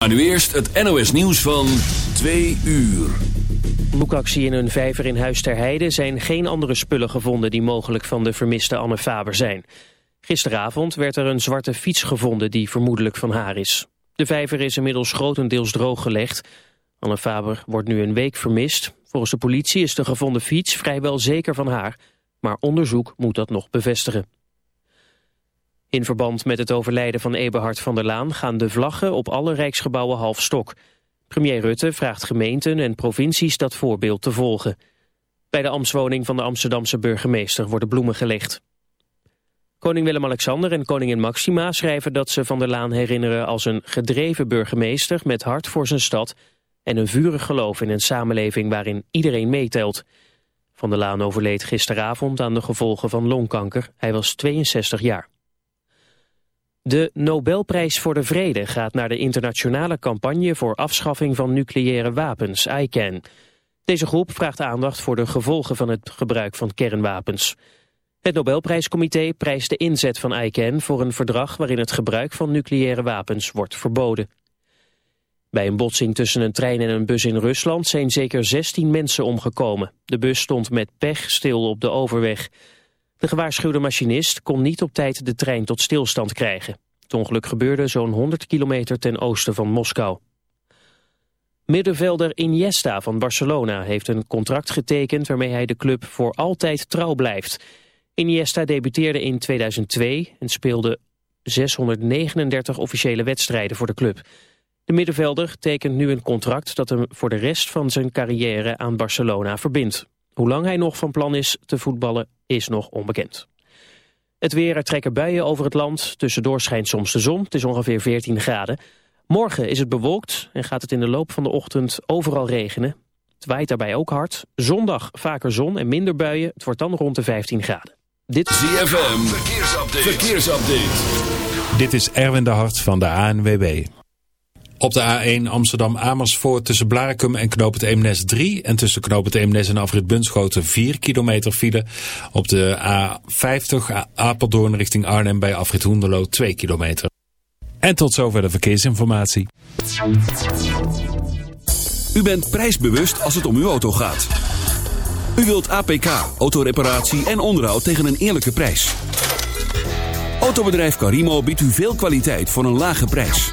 Maar nu eerst het NOS nieuws van 2 uur. Boekactie in een vijver in Huis ter Heide zijn geen andere spullen gevonden die mogelijk van de vermiste Anne Faber zijn. Gisteravond werd er een zwarte fiets gevonden die vermoedelijk van haar is. De vijver is inmiddels grotendeels drooggelegd. Anne Faber wordt nu een week vermist. Volgens de politie is de gevonden fiets vrijwel zeker van haar, maar onderzoek moet dat nog bevestigen. In verband met het overlijden van Eberhard van der Laan gaan de vlaggen op alle rijksgebouwen half stok. Premier Rutte vraagt gemeenten en provincies dat voorbeeld te volgen. Bij de ambtswoning van de Amsterdamse burgemeester worden bloemen gelegd. Koning Willem-Alexander en koningin Maxima schrijven dat ze Van der Laan herinneren als een gedreven burgemeester met hart voor zijn stad en een vurig geloof in een samenleving waarin iedereen meetelt. Van der Laan overleed gisteravond aan de gevolgen van longkanker. Hij was 62 jaar. De Nobelprijs voor de Vrede gaat naar de internationale campagne voor afschaffing van nucleaire wapens, ICAN. Deze groep vraagt aandacht voor de gevolgen van het gebruik van kernwapens. Het Nobelprijscomité prijst de inzet van ICAN voor een verdrag waarin het gebruik van nucleaire wapens wordt verboden. Bij een botsing tussen een trein en een bus in Rusland zijn zeker 16 mensen omgekomen. De bus stond met pech stil op de overweg. De gewaarschuwde machinist kon niet op tijd de trein tot stilstand krijgen. Het ongeluk gebeurde zo'n 100 kilometer ten oosten van Moskou. Middenvelder Iniesta van Barcelona heeft een contract getekend waarmee hij de club voor altijd trouw blijft. Iniesta debuteerde in 2002 en speelde 639 officiële wedstrijden voor de club. De middenvelder tekent nu een contract dat hem voor de rest van zijn carrière aan Barcelona verbindt. Hoe lang hij nog van plan is te voetballen is nog onbekend. Het weer, er trekken buien over het land. Tussendoor schijnt soms de zon. Het is ongeveer 14 graden. Morgen is het bewolkt en gaat het in de loop van de ochtend overal regenen. Het waait daarbij ook hard. Zondag vaker zon en minder buien. Het wordt dan rond de 15 graden. Dit is ZFM. Verkeersupdate. Verkeersupdate. Dit is Erwin de Hart van de ANWB. Op de A1 Amsterdam-Amersfoort tussen Blarikum en Knoop het Eemnes 3 en tussen Knoop het Eemnes en Afrit Bunschoten 4 kilometer file. Op de A50 Apeldoorn richting Arnhem bij Afrit Hoenderloo 2 kilometer. En tot zover de verkeersinformatie. U bent prijsbewust als het om uw auto gaat. U wilt APK, autoreparatie en onderhoud tegen een eerlijke prijs. Autobedrijf Carimo biedt u veel kwaliteit voor een lage prijs.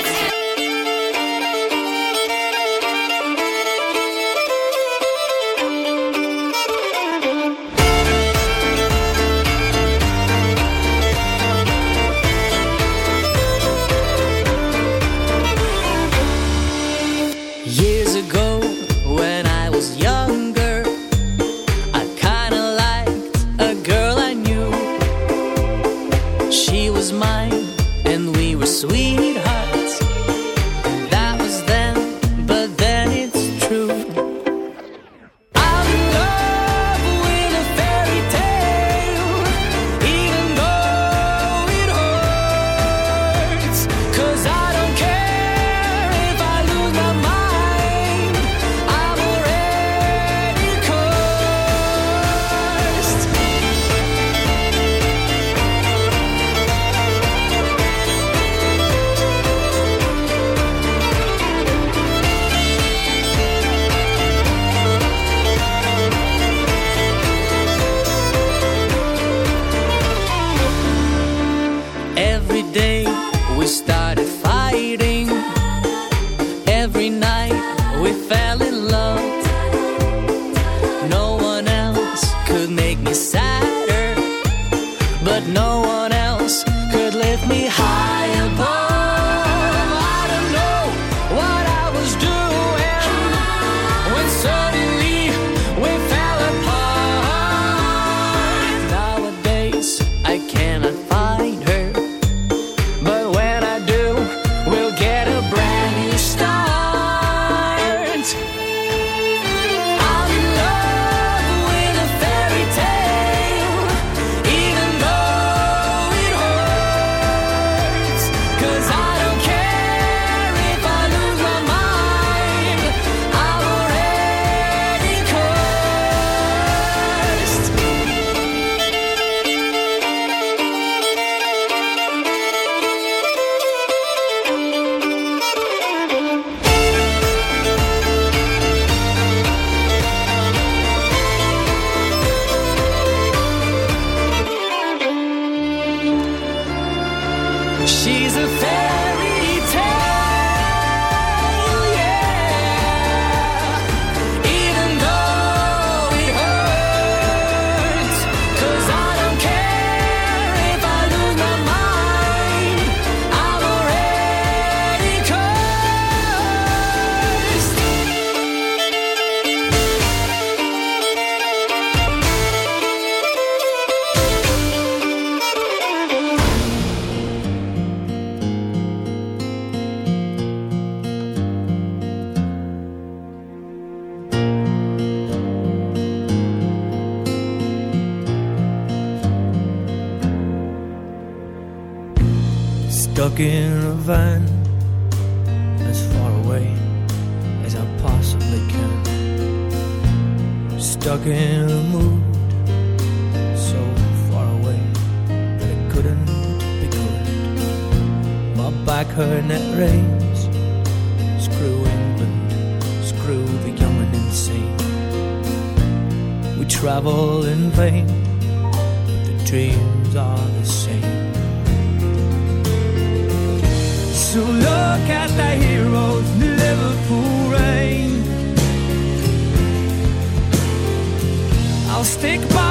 plastic bottle.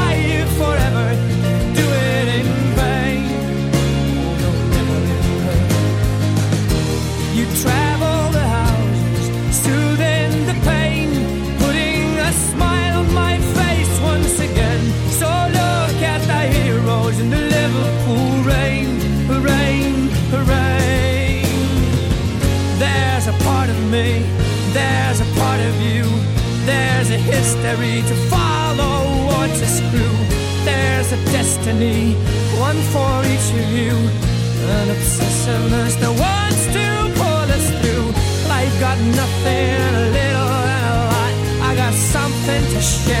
necessary to follow or to screw. There's a destiny, one for each of you. An obsession urge that wants to pull us through. Life got nothing, a little and a lot. I got something to share.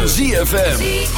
Van ZFM.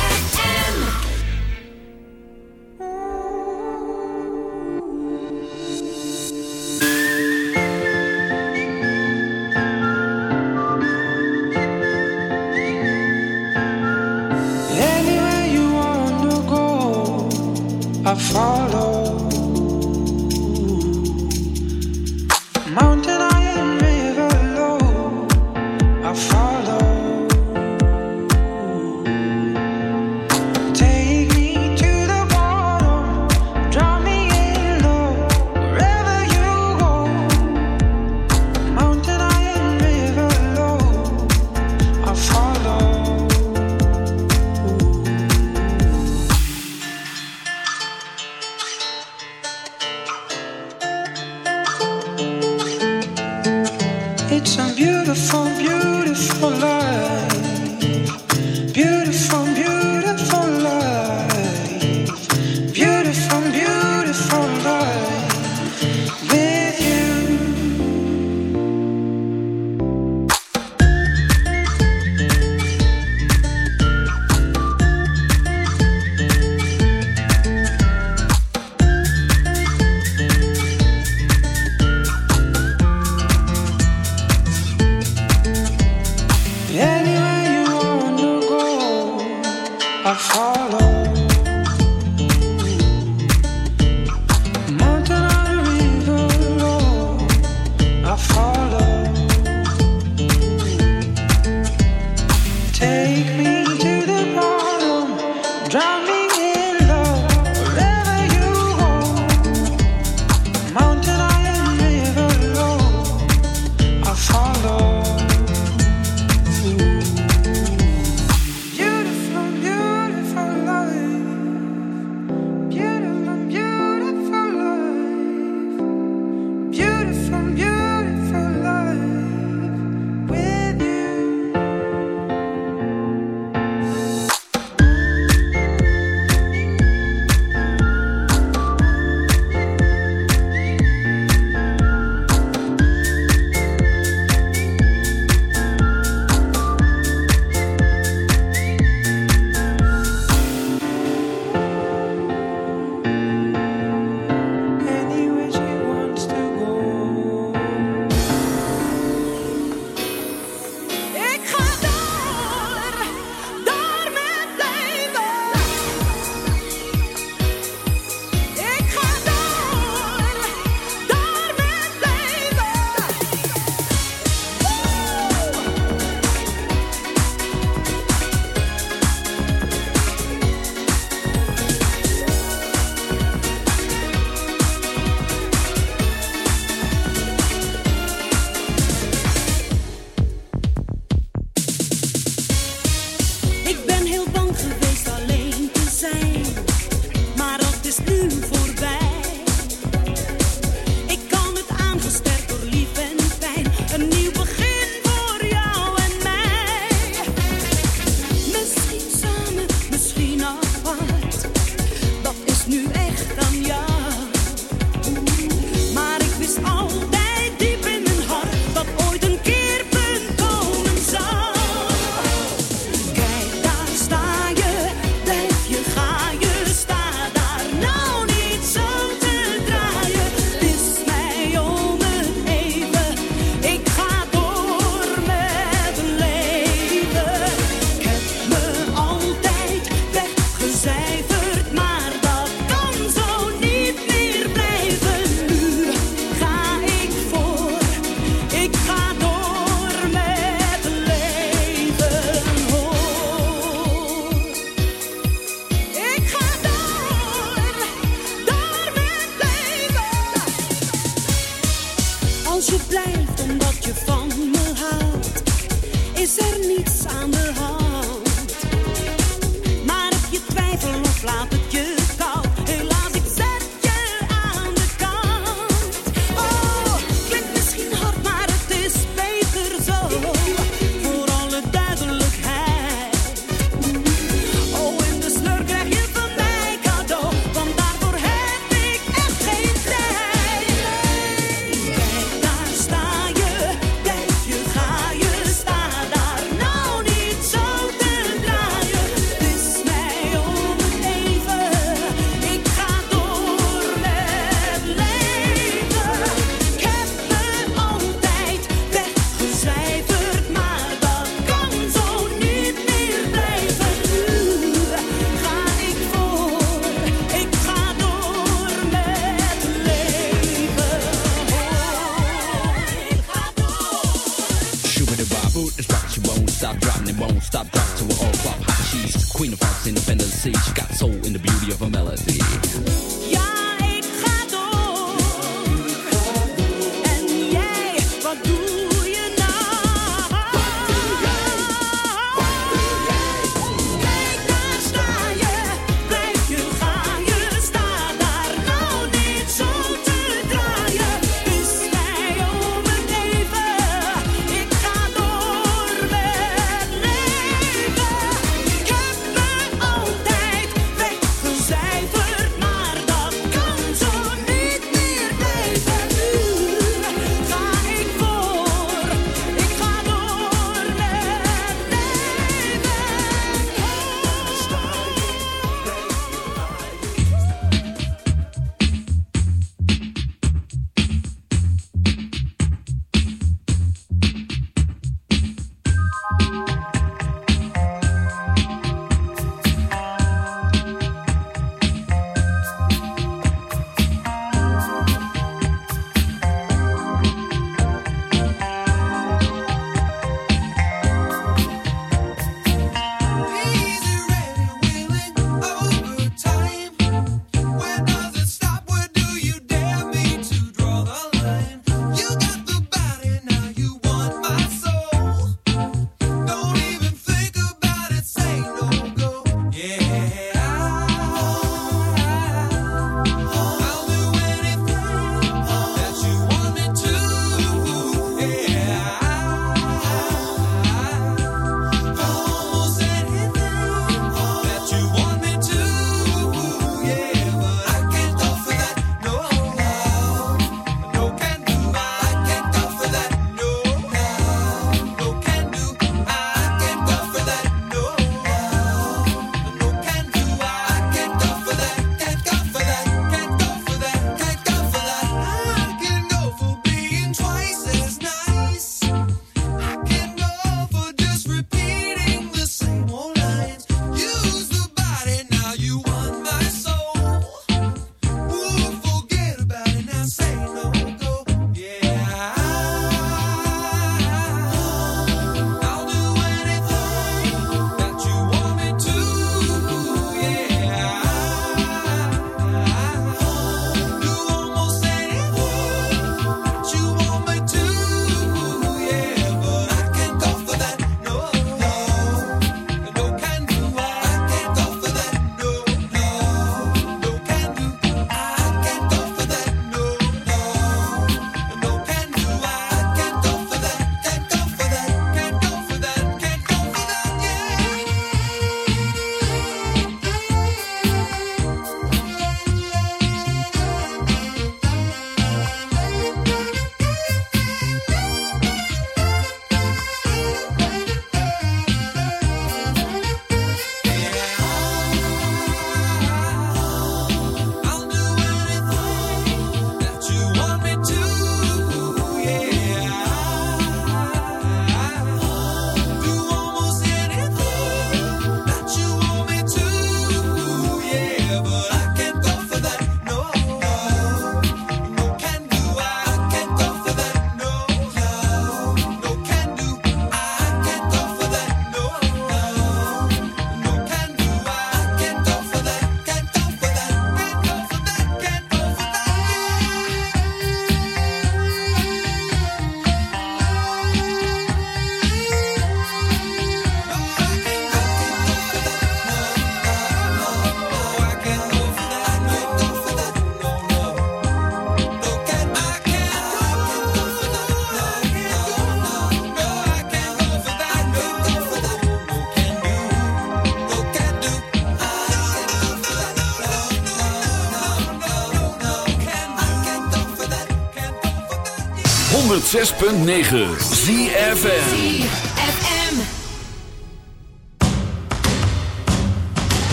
106.9 ZFN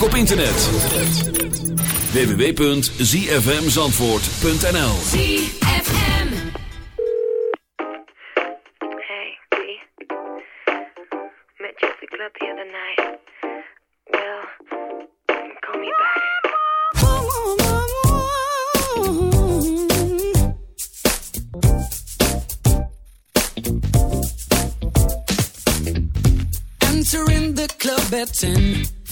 ook op internet. www.zfmzandvoort.nl ZFM. Hey, B. Met the club the other night. Well, call me back. Entering the club at 10.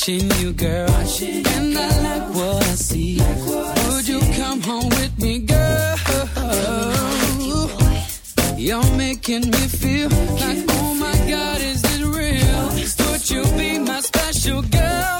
watching you, girl, and I like what I see. Would you come home with me, girl? You're making me feel like, oh my God, is this real? Would you be my special girlfriend,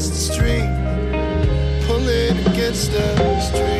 against the street. Pull it against the street.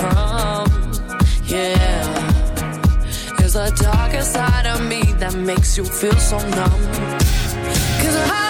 From, yeah. There's a darker side of me that makes you feel so numb. Cause I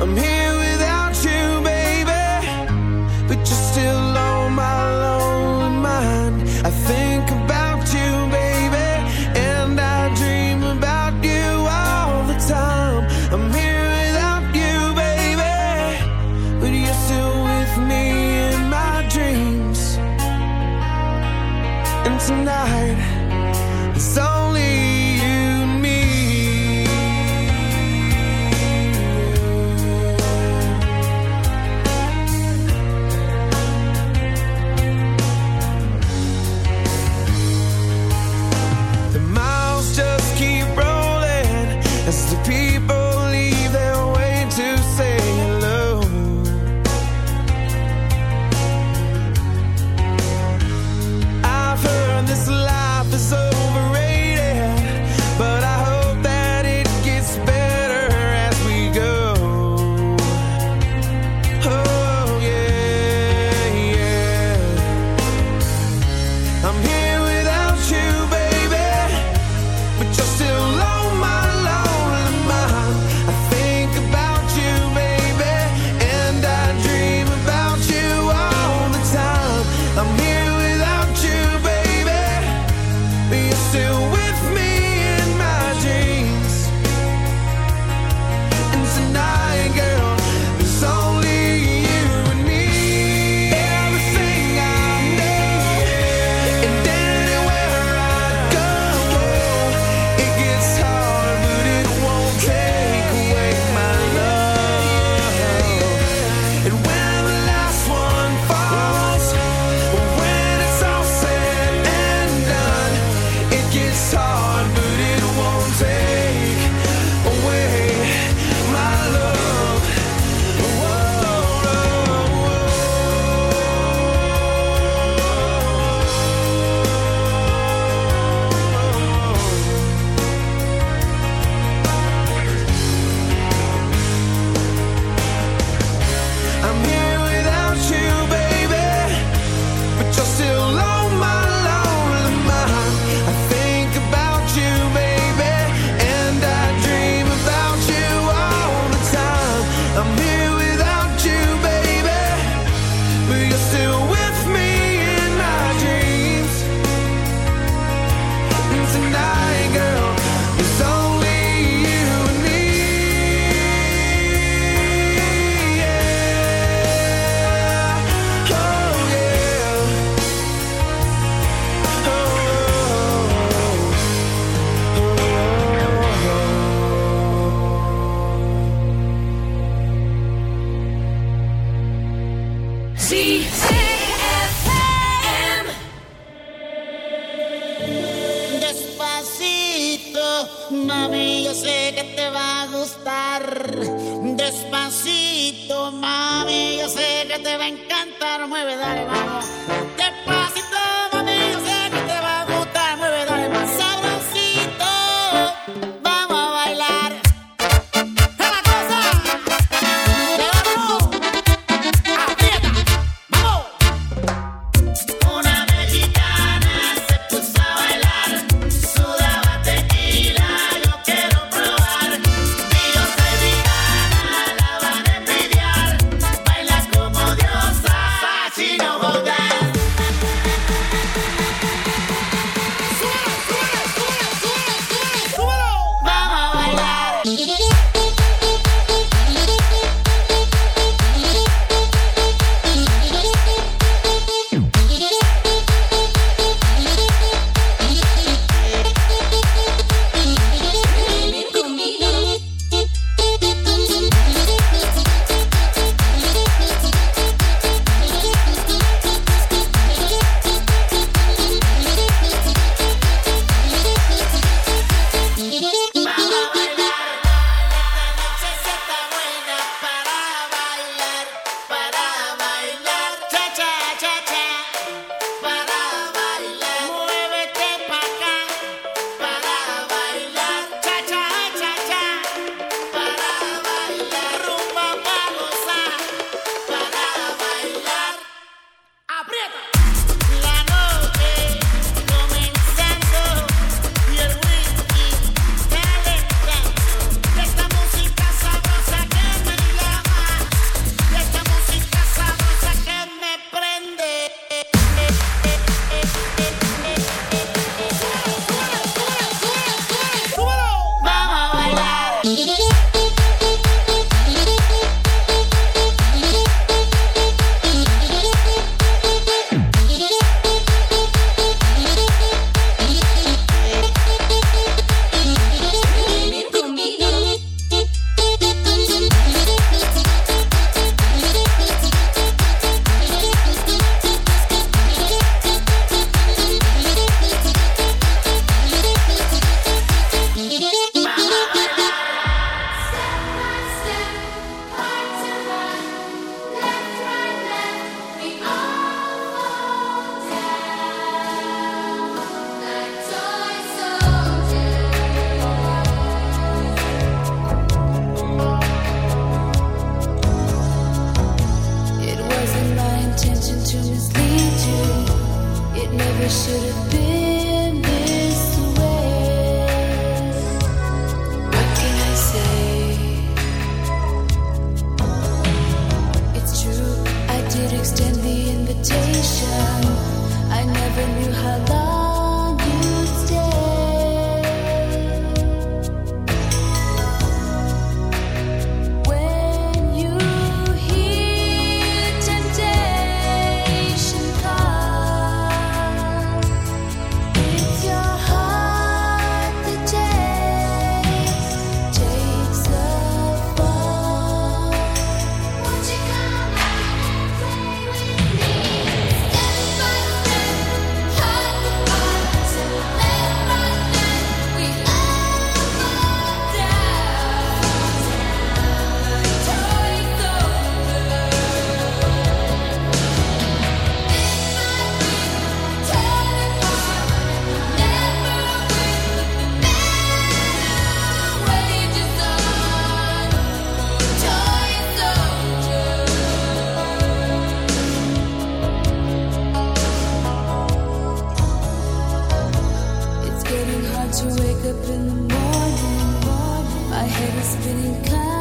I'm here spinning clouds.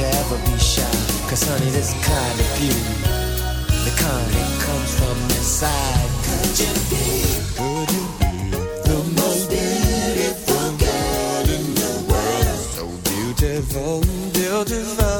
To ever be shy. Cause honey, this kind of beauty, the kind that comes from inside. Could you be? Could you be the most beautiful girl in the world? So beautiful, beautiful.